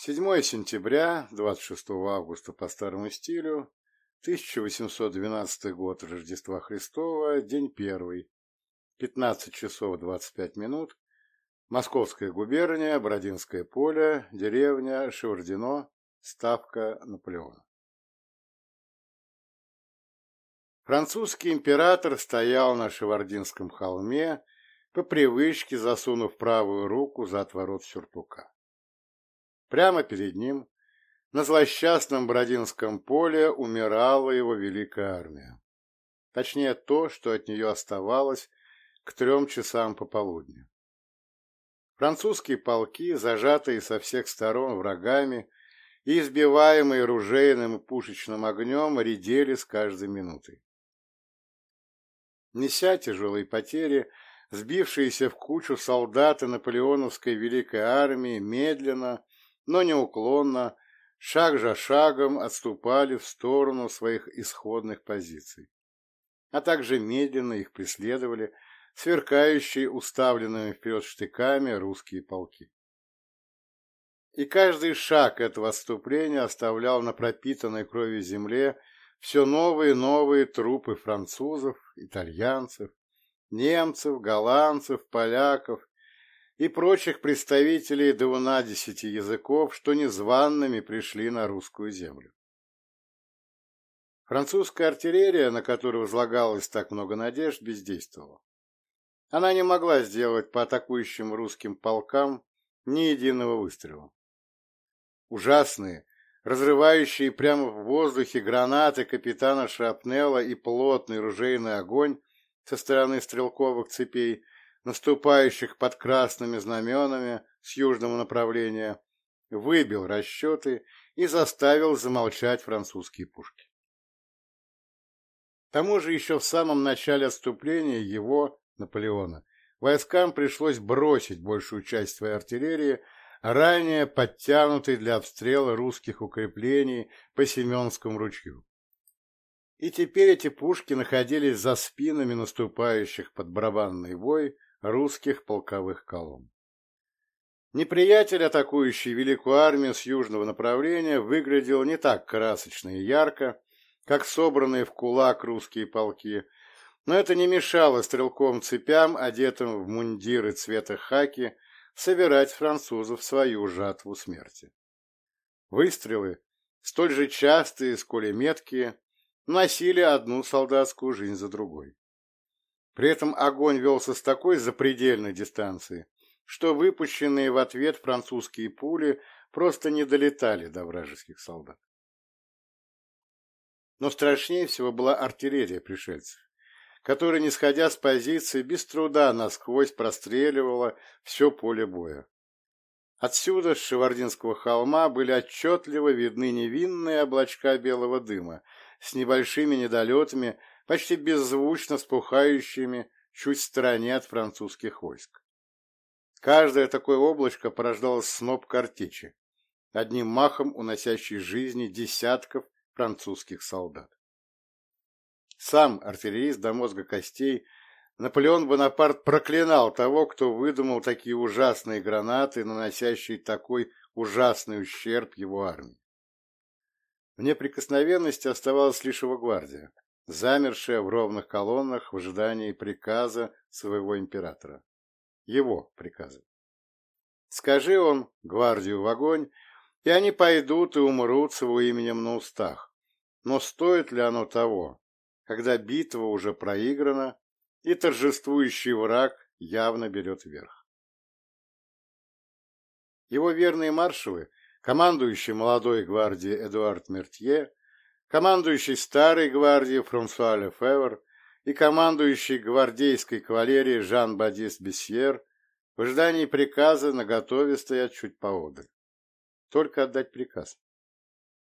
7 сентября, 26 августа по старому стилю, 1812 год Рождества Христова, день первый, 15 часов 25 минут, Московская губерния, Бородинское поле, деревня Шевардино, ставка Наполеона. Французский император стоял на Шевардинском холме, по привычке засунув правую руку за отворот сюртука. Прямо перед ним, на злосчастном Бородинском поле, умирала его великая армия. Точнее, то, что от нее оставалось к трем часам пополудни. Французские полки, зажатые со всех сторон врагами и избиваемые ружейным и пушечным огнем, редели с каждой минутой. Неся тяжелые потери, сбившиеся в кучу солдаты наполеоновской великой армии медленно, но неуклонно, шаг за шагом отступали в сторону своих исходных позиций, а также медленно их преследовали сверкающие уставленными вперед штыками русские полки. И каждый шаг этого отступления оставлял на пропитанной кровью земле все новые и новые трупы французов, итальянцев, немцев, голландцев, поляков и прочих представителей двунадесяти языков, что незваными пришли на русскую землю. Французская артиллерия, на которую возлагалось так много надежд, бездействовала. Она не могла сделать по атакующим русским полкам ни единого выстрела. Ужасные, разрывающие прямо в воздухе гранаты капитана Шрапнелла и плотный ружейный огонь со стороны стрелковых цепей, наступающих под красными знаменами с южного направления, выбил расчеты и заставил замолчать французские пушки. К тому же еще в самом начале отступления его, Наполеона, войскам пришлось бросить большую часть своей артиллерии ранее подтянутый для обстрела русских укреплений по Семенскому ручью. И теперь эти пушки находились за спинами наступающих под барабанный бой русских полковых колонн. Неприятель, атакующий Великую армию с южного направления, выглядел не так красочно и ярко, как собранные в кулак русские полки, но это не мешало стрелковым цепям, одетым в мундиры цвета хаки, собирать французов свою жатву смерти. Выстрелы, столь же частые, сколь и меткие, носили одну солдатскую жизнь за другой. При этом огонь велся с такой запредельной дистанции, что выпущенные в ответ французские пули просто не долетали до вражеских солдат. Но страшнее всего была артиллерия пришельцев которая, не сходя с позиции, без труда насквозь простреливала все поле боя. Отсюда, с Шевардинского холма, были отчетливо видны невинные облачка белого дыма с небольшими недолетами, почти беззвучно спухающими чуть в стороне от французских войск. Каждое такое облачко порождало сноп картечи, одним махом уносящий жизни десятков французских солдат. Сам артиллерист до мозга костей, Наполеон Бонапарт проклинал того, кто выдумал такие ужасные гранаты, наносящие такой ужасный ущерб его армии. В неприкосновенности оставалась лишь его гвардия, замершая в ровных колоннах в ожидании приказа своего императора. Его приказа. Скажи он гвардию в огонь, и они пойдут и умрут с его именем на устах. Но стоит ли оно того? когда битва уже проиграна, и торжествующий враг явно берет верх. Его верные маршалы, командующий молодой гвардией Эдуард Мертье, командующий старой гвардией Франсуа Лефевр и командующий гвардейской кавалерией Жан-Бадис Бесьер в ожидании приказа наготове стоят чуть поодаль. Только отдать приказ.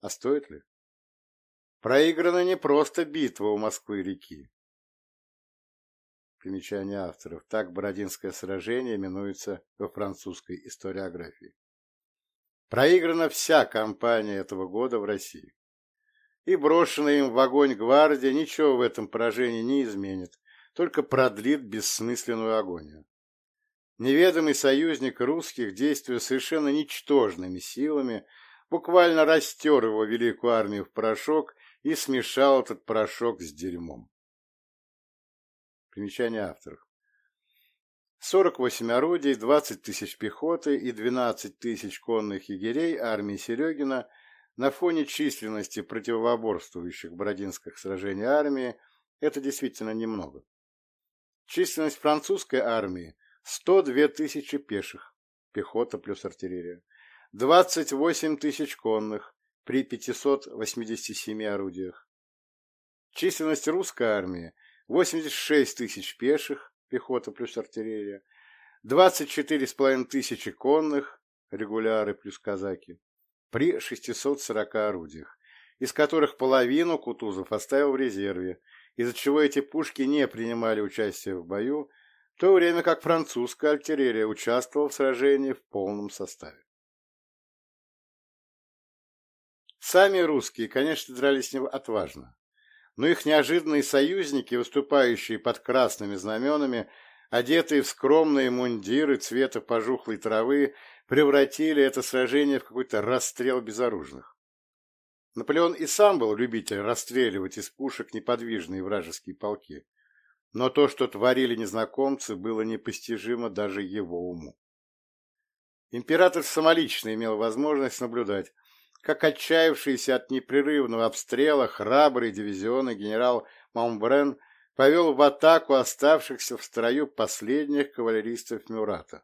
А стоит ли? Проиграна не просто битва у Москвы-реки. Примечание авторов. Так Бородинское сражение именуется во французской историографии. Проиграна вся кампания этого года в России. И брошенная им в огонь гвардия ничего в этом поражении не изменит, только продлит бессмысленную агонию. Неведомый союзник русских, действуя совершенно ничтожными силами, буквально растер его великую армию в порошок и смешал этот порошок с дерьмом. Примечание авторов. 48 орудий, 20 тысяч пехоты и 12 тысяч конных егерей армии Серегина на фоне численности противоборствующих в Бородинских сражениях армии это действительно немного. Численность французской армии 102 тысячи пеших, пехота плюс артиллерия, 28 тысяч конных при 587 орудиях. Численность русской армии 86 тысяч пеших, пехота плюс артиллерия, 24,5 тысячи конных, регуляры плюс казаки, при 640 орудиях, из которых половину Кутузов оставил в резерве, из-за чего эти пушки не принимали участие в бою, в то время как французская артиллерия участвовала в сражении в полном составе. Сами русские, конечно, дрались не отважно, но их неожиданные союзники, выступающие под красными знаменами, одетые в скромные мундиры цвета пожухлой травы, превратили это сражение в какой-то расстрел безоружных. Наполеон и сам был любитель расстреливать из пушек неподвижные вражеские полки но то, что творили незнакомцы, было непостижимо даже его уму. Император самолично имел возможность наблюдать, как отчаявшийся от непрерывного обстрела храбрый дивизионный генерал Маумбрен повел в атаку оставшихся в строю последних кавалеристов Мюрата.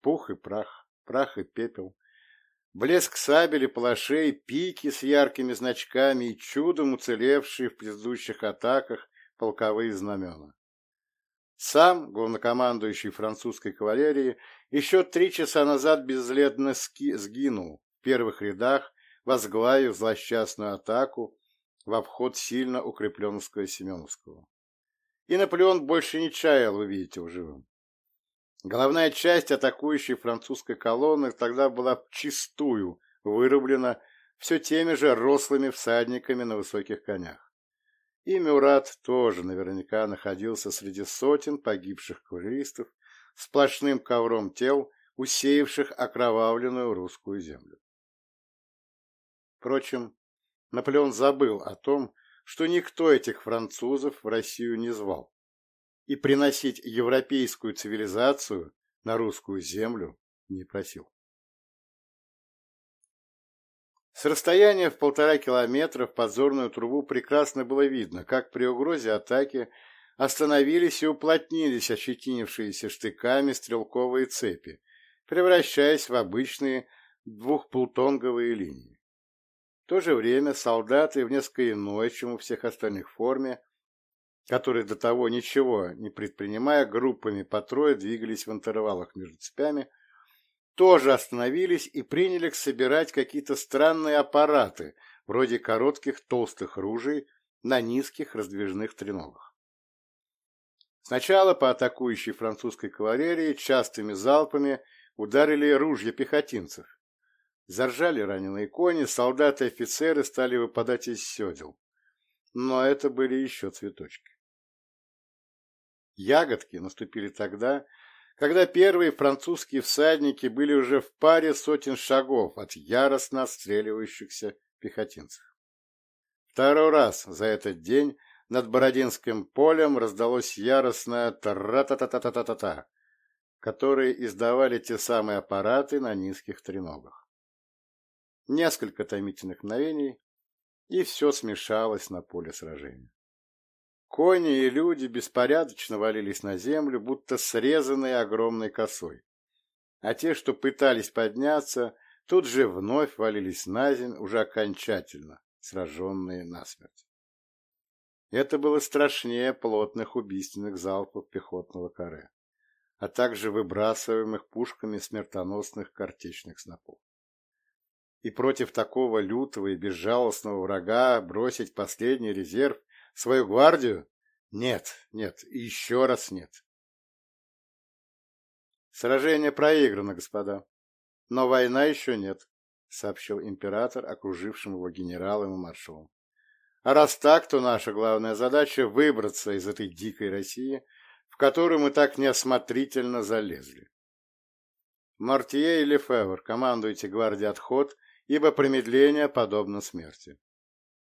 Пух и прах, прах и пепел, блеск сабели, палашей, пики с яркими значками и чудом уцелевшие в предыдущих атаках полковые знамена. Сам, главнокомандующий французской кавалерии, еще три часа назад безследно сгинул в первых рядах, возглавив злосчастную атаку в обход сильно укрепленского Семеновского. И Наполеон больше не чаял увидеть его живым. Головная часть атакующей французской колонны тогда была чистую вырублена все теми же рослыми всадниками на высоких конях. И Мюрат тоже наверняка находился среди сотен погибших кавалеристов, сплошным ковром тел, усеявших окровавленную русскую землю. Впрочем, Наполеон забыл о том, что никто этих французов в Россию не звал, и приносить европейскую цивилизацию на русскую землю не просил. С расстояния в полтора километра в подзорную трубу прекрасно было видно, как при угрозе атаки остановились и уплотнились ощетинившиеся штыками стрелковые цепи, превращаясь в обычные двухполтонговые линии. В то же время солдаты в несколько иной, чем у всех остальных форме, которые до того ничего не предпринимая, группами по трое двигались в интервалах между цепями, тоже остановились и приняли собирать какие-то странные аппараты, вроде коротких толстых ружей на низких раздвижных треногах. Сначала по атакующей французской кавалерии частыми залпами ударили ружья пехотинцев. Заржали раненые кони, солдаты и офицеры стали выпадать из седел. Но это были еще цветочки. Ягодки наступили тогда, когда первые французские всадники были уже в паре сотен шагов от яростно отстреливающихся пехотинцев. Второй раз за этот день над Бородинским полем раздалось яростное тра-та-та-та-та-та-та, которые издавали те самые аппараты на низких треногах. Несколько томительных мгновений, и все смешалось на поле сражения. Кони и люди беспорядочно валились на землю, будто срезанные огромной косой. А те, что пытались подняться, тут же вновь валились на землю, уже окончательно сраженные насмерть. Это было страшнее плотных убийственных залпов пехотного каре, а также выбрасываемых пушками смертоносных картечных снопов. И против такого лютого и безжалостного врага бросить последний резерв – Свою гвардию? Нет, нет, еще раз нет. Сражение проиграно, господа. Но война еще нет, сообщил император окружившим его генералам и маршалам. А раз так, то наша главная задача — выбраться из этой дикой России, в который мы так неосмотрительно залезли. Мартье и Лефевр, командуйте гвардии отход, ибо промедление подобно смерти.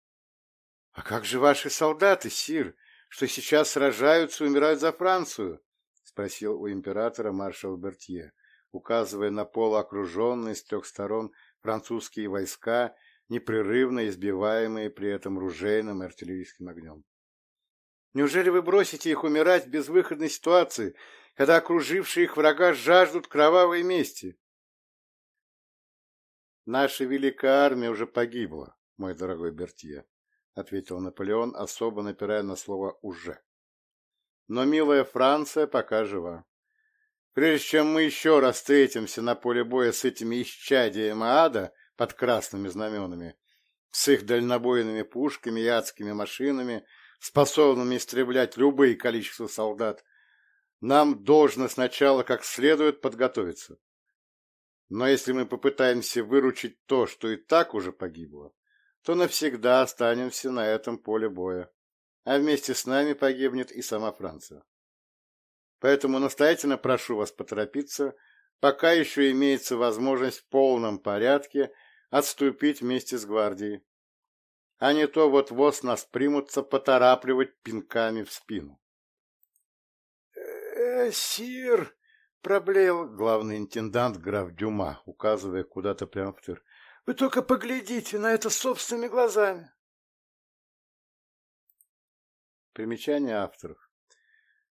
— А как же ваши солдаты, сир, что сейчас сражаются и умирают за Францию? — спросил у императора маршал Бертье, указывая на полуокруженные с трех сторон французские войска, непрерывно избиваемые при этом ружейным и артиллерийским огнем. Неужели вы бросите их умирать в безвыходной ситуации, когда окружившие их врага жаждут кровавой мести? Наша великая армия уже погибла, мой дорогой Бертье, ответил Наполеон, особо напирая на слово «уже». Но милая Франция пока жива. Прежде чем мы еще раз встретимся на поле боя с этими исчадиями ада под красными знаменами, с их дальнобойными пушками и адскими машинами, способными истреблять любые количество солдат, нам должно сначала как следует подготовиться. Но если мы попытаемся выручить то, что и так уже погибло, то навсегда останемся на этом поле боя, а вместе с нами погибнет и сама Франция. Поэтому настоятельно прошу вас поторопиться, пока еще имеется возможность в полном порядке отступить вместе с гвардией. А не то вот-вот нас примутся поторапливать пинками в спину. «Э, «Сир!» — проблеял главный интендант граф Дюма, указывая куда-то прямо в тыр. «Вы только поглядите на это собственными глазами!» Примечание авторов.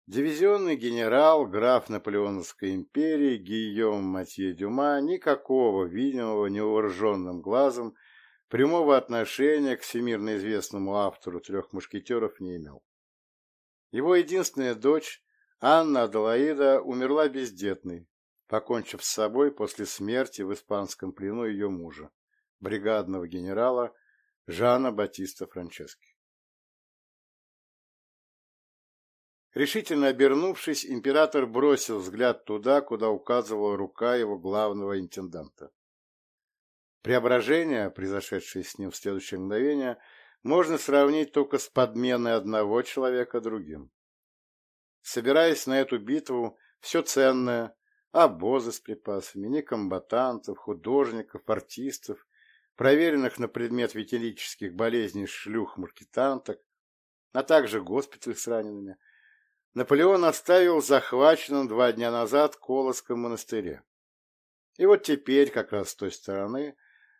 Дивизионный генерал, граф Наполеоновской империи Гийом Матье Дюма никакого видимого невооруженным глазом прямого отношения к всемирно известному автору «Трех мушкетеров» не имел. Его единственная дочь, Анна Аделаида, умерла бездетной, покончив с собой после смерти в испанском плену ее мужа, бригадного генерала Жана Батиста Франчески. Решительно обернувшись, император бросил взгляд туда, куда указывала рука его главного интенданта. Преображение, произошедшее с ним в следующее мгновение, можно сравнить только с подменой одного человека другим. Собираясь на эту битву, все ценное, обозы с припасами, некомбатантов, художников, артистов, проверенных на предмет ветерических болезней шлюх-маркетанток, а также госпиталь с ранеными – Наполеон оставил захваченным два дня назад Колосском монастыре. И вот теперь, как раз с той стороны,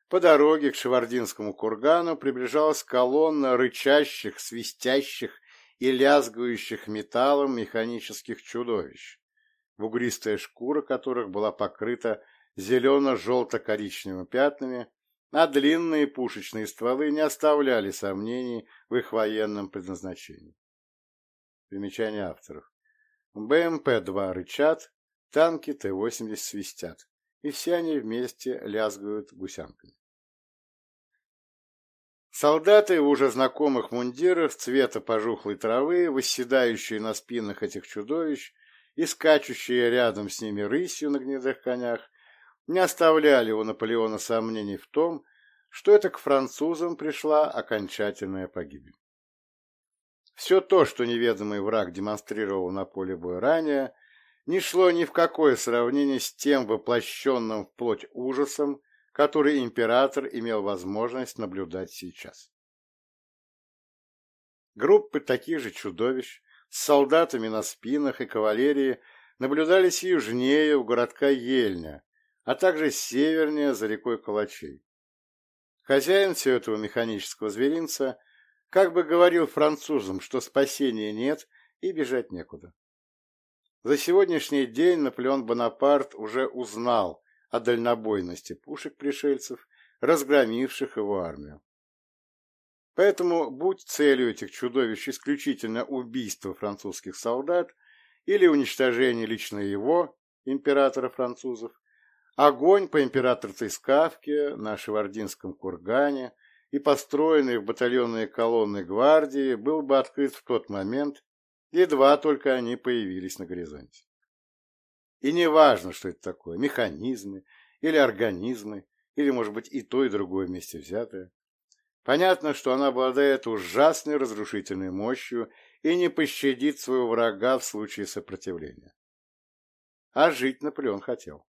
по дороге к Шевардинскому кургану приближалась колонна рычащих, свистящих и лязгающих металлом механических чудовищ, бугристая шкура которых была покрыта зелено-желто-коричневыми пятнами, а длинные пушечные стволы не оставляли сомнений в их военном предназначении. Примечание авторов. БМП-2 рычат, танки Т-80 свистят, и все они вместе лязгают гусянками. Солдаты в уже знакомых мундирах цвета пожухлой травы, восседающие на спинах этих чудовищ и скачущие рядом с ними рысью на гнедых конях, не оставляли у Наполеона сомнений в том, что это к французам пришла окончательная погибель. Все то, что неведомый враг демонстрировал на поле боя ранее, не шло ни в какое сравнение с тем воплощенным в плоть ужасом, который император имел возможность наблюдать сейчас. Группы таких же чудовищ с солдатами на спинах и кавалерии наблюдались южнее у городка Ельня, а также севернее за рекой Калачей. Хозяин всего этого механического зверинца – как бы говорил французам, что спасения нет и бежать некуда. За сегодняшний день Наполеон Бонапарт уже узнал о дальнобойности пушек пришельцев, разгромивших его армию. Поэтому, будь целью этих чудовищ исключительно убийство французских солдат или уничтожение лично его, императора французов, огонь по императорской скавке на Шевардинском кургане и построенный в батальонные колонны гвардии был бы открыт в тот момент, едва только они появились на горизонте. И не важно, что это такое, механизмы или организмы, или, может быть, и то, и другое вместе взятое. Понятно, что она обладает ужасной разрушительной мощью и не пощадит своего врага в случае сопротивления. А жить Наполеон хотел.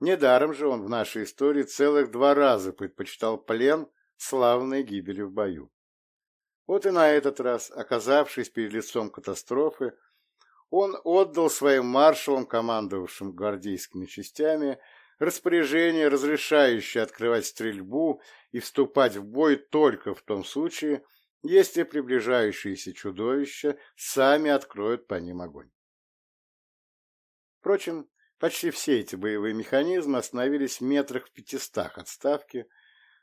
Недаром же он в нашей истории целых два раза предпочитал плен славной гибели в бою. Вот и на этот раз, оказавшись перед лицом катастрофы, он отдал своим маршалам, командовавшим гвардейскими частями, распоряжение, разрешающее открывать стрельбу и вступать в бой только в том случае, если приближающиеся чудовища сами откроют по ним огонь. Впрочем, почти все эти боевые механизмы остановились в метрах в пятистах от ставки,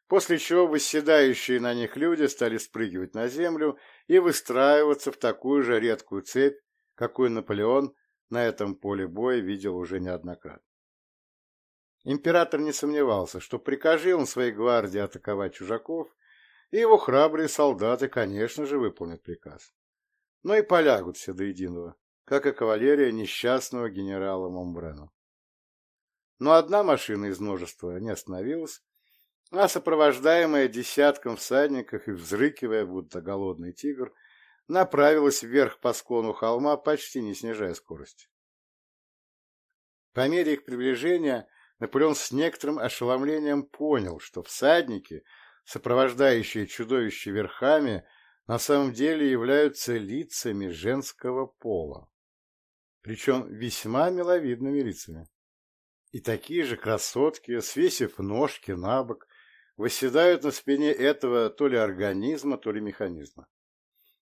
после чего восседающие на них люди стали спрыгивать на землю и выстраиваться в такую же редкую цепь, какую Наполеон на этом поле боя видел уже неоднократно. Император не сомневался, что прикажи он своей гвардии атаковать чужаков, и его храбрые солдаты, конечно же, выполнят приказ. Но и полягут все до единого, как и кавалерия несчастного генерала Момбрена. Но одна машина из множества не остановилась, а сопровождаемая десятком всадников и взрыкивая, будто голодный тигр, направилась вверх по склону холма, почти не снижая скорости. По мере их приближения Наполеон с некоторым ошеломлением понял, что всадники, сопровождающие чудовище верхами, на самом деле являются лицами женского пола, причем весьма миловидными лицами. И такие же красотки, свесив ножки на бок, восседают на спине этого то ли организма, то ли механизма.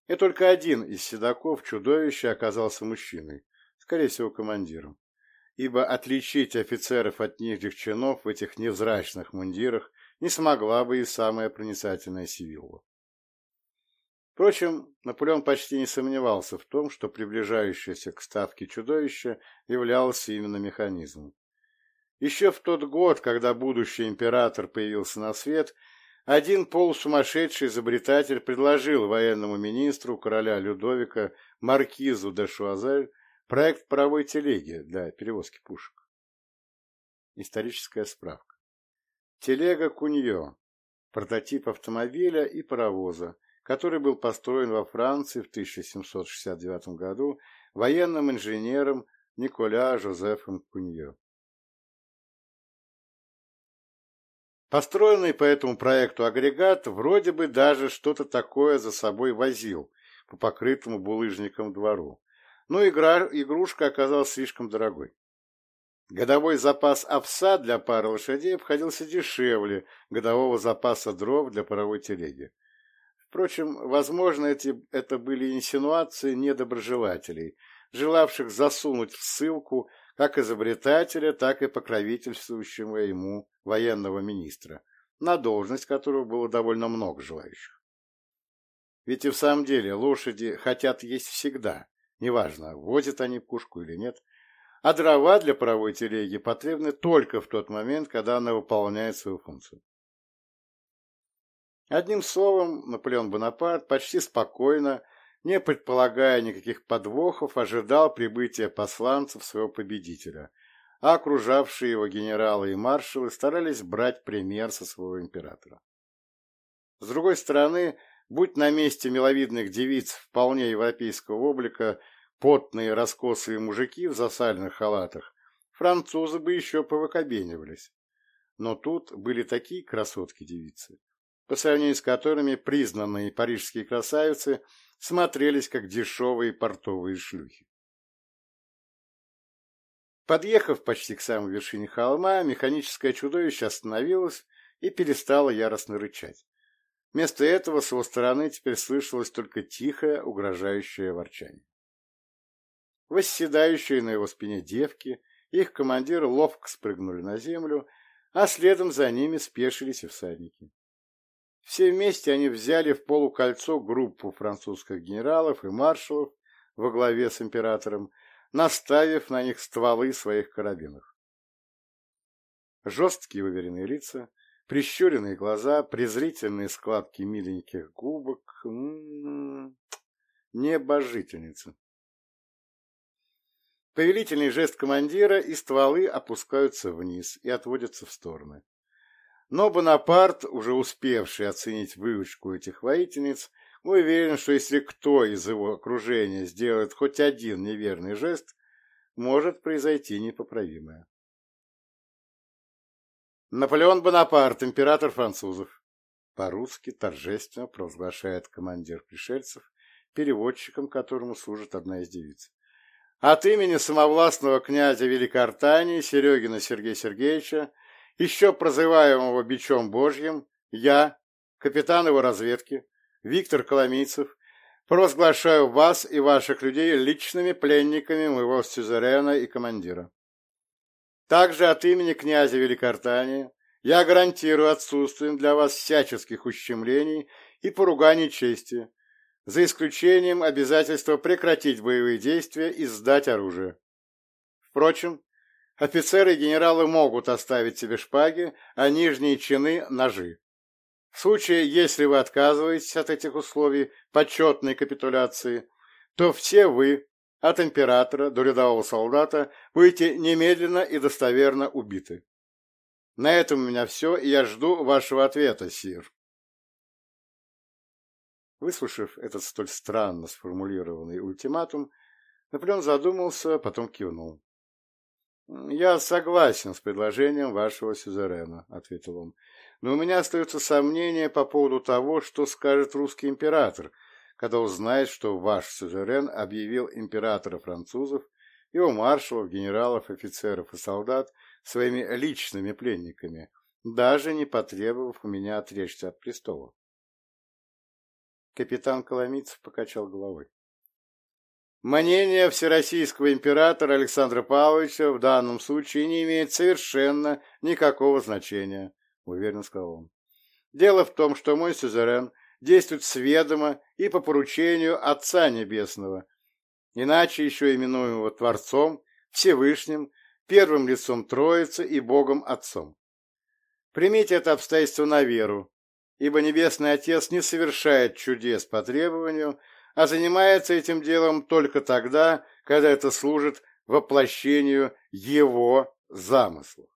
И только один из седаков чудовища оказался мужчиной, скорее всего, командиром, ибо отличить офицеров от нижних чинов в этих невзрачных мундирах не смогла бы и самая проницательная Сивилла. Впрочем, Наполеон почти не сомневался в том, что приближающееся к ставке чудовище являлось именно механизмом. Еще в тот год, когда будущий император появился на свет, один полусумасшедший изобретатель предложил военному министру короля Людовика Маркизу де Шуазель проект паровой телеги для перевозки пушек. Историческая справка. Телега Куньо – прототип автомобиля и паровоза, который был построен во Франции в 1769 году военным инженером Николя Жозефом Куньо. Построенный по этому проекту агрегат вроде бы даже что-то такое за собой возил по покрытому булыжником двору, но игра, игрушка оказалась слишком дорогой. Годовой запас овса для пары лошадей обходился дешевле годового запаса дров для паровой телеги. Впрочем, возможно, эти, это были инсинуации недоброжелателей, желавших засунуть в ссылку как изобретателя, так и покровительствующего ему военного министра, на должность которого было довольно много желающих. Ведь и в самом деле лошади хотят есть всегда, неважно, возят они пушку или нет, а дрова для паровой телеги потребны только в тот момент, когда она выполняет свою функцию. Одним словом, Наполеон Бонапарт почти спокойно не предполагая никаких подвохов, ожидал прибытия посланцев своего победителя, а окружавшие его генералы и маршалы старались брать пример со своего императора. С другой стороны, будь на месте миловидных девиц вполне европейского облика потные раскосые мужики в засальных халатах, французы бы еще повыкобенивались. Но тут были такие красотки-девицы, по сравнению с которыми признанные парижские красавицы – смотрелись как дешевые портовые шлюхи. Подъехав почти к самой вершине холма, механическое чудовище остановилось и перестало яростно рычать. Вместо этого с его стороны теперь слышалось только тихое, угрожающее ворчание. Восседающие на его спине девки, их командиры ловко спрыгнули на землю, а следом за ними спешились и всадники. Все вместе они взяли в полукольцо группу французских генералов и маршалов во главе с императором, наставив на них стволы своих карабинов. Жесткие уверенные лица, прищуренные глаза, презрительные складки миленьких губок. М -м -м, небожительница. Повелительный жест командира, и стволы опускаются вниз и отводятся в стороны. Но Бонапарт, уже успевший оценить выучку этих воительниц, уверен, что если кто из его окружения сделает хоть один неверный жест, может произойти непоправимое. Наполеон Бонапарт, император французов. По-русски торжественно провозглашает командир пришельцев, переводчиком которому служит одна из девиц. От имени самовластного князя Великортании Серегина Сергея Сергеевича, еще прозываемого Бичом Божьим, я, капитан его разведки, Виктор Коломийцев, провозглашаю вас и ваших людей личными пленниками моего сюзерена и командира. Также от имени князя Великортании я гарантирую отсутствием для вас всяческих ущемлений и поруганий чести, за исключением обязательства прекратить боевые действия и сдать оружие. Впрочем, офицеры и генералы могут оставить себе шпаги, а нижние чины – ножи. В случае, если вы отказываетесь от этих условий почетной капитуляции, то все вы, от императора до рядового солдата будете немедленно и достоверно убиты. На этом у меня все, и я жду вашего ответа, сир. Выслушав этот столь странно сформулированный ультиматум, Наполеон задумался, потом кивнул. «Я согласен с предложением вашего сюзерена», — ответил он. «Но у меня остаются сомнения по поводу того, что скажет русский император, когда узнает, что ваш сюзерен объявил императора французов, его маршалов, генералов, офицеров и солдат своими личными пленниками, даже не потребовав у меня отречься от престола. Капитан Коломийцев покачал головой. Мнение всероссийского императора Александра Павловича в данном случае не имеет совершенно никакого значения, уверенно сказал он. Дело в том, что мой сюзерен действует сведомо и по поручению Отца Небесного, иначе еще именуемого Творцом, Всевышним, первым лицом Троицы и Богом Отцом. Примите это обстоятельство на веру, ибо Небесный Отец не совершает чудес по требованию, а занимается этим делом только тогда, когда это служит воплощению Его замыслов.